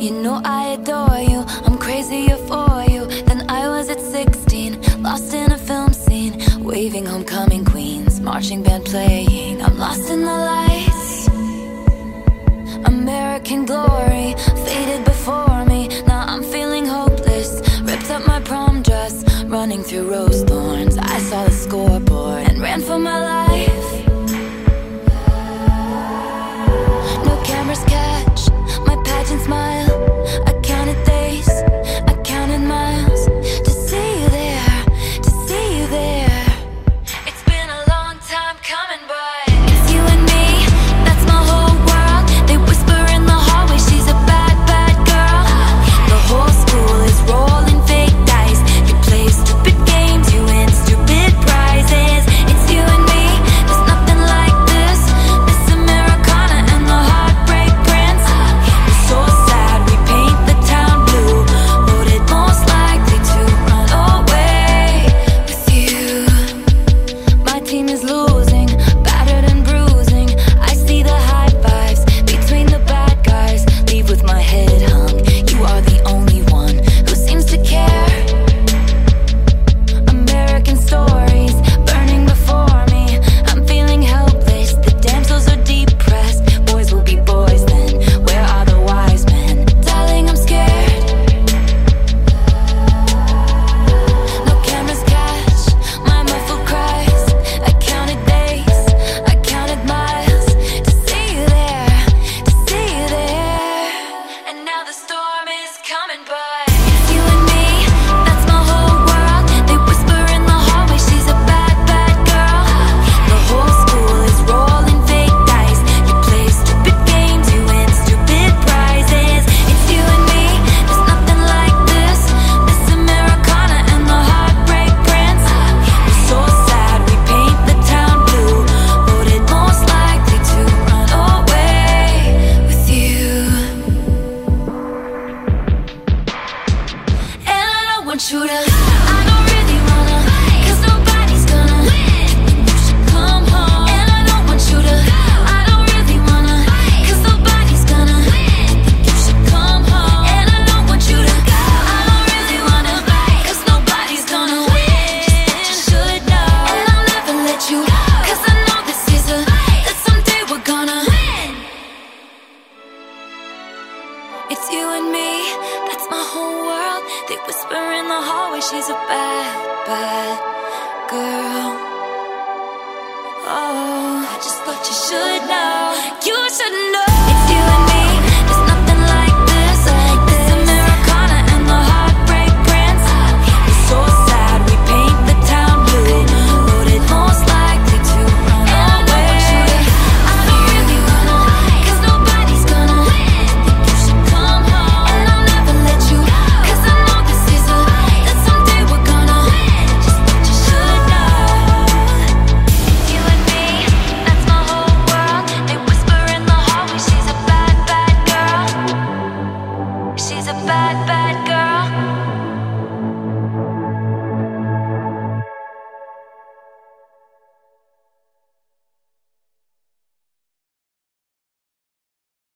You know I adore you, I'm crazier for you than I was at 16. Lost in a film scene, waving homecoming queens, marching band playing. I'm lost in the lights. American glory faded before me. Now I'm feeling hopeless. Ripped up my prom dress, running through rose thorns. I saw the scoreboard and ran for my life. is coming, but. Shooter. It's you and me, that's my whole world. They whisper in the hallway, she's a bad, bad girl. Oh, I just thought you should know. You should know.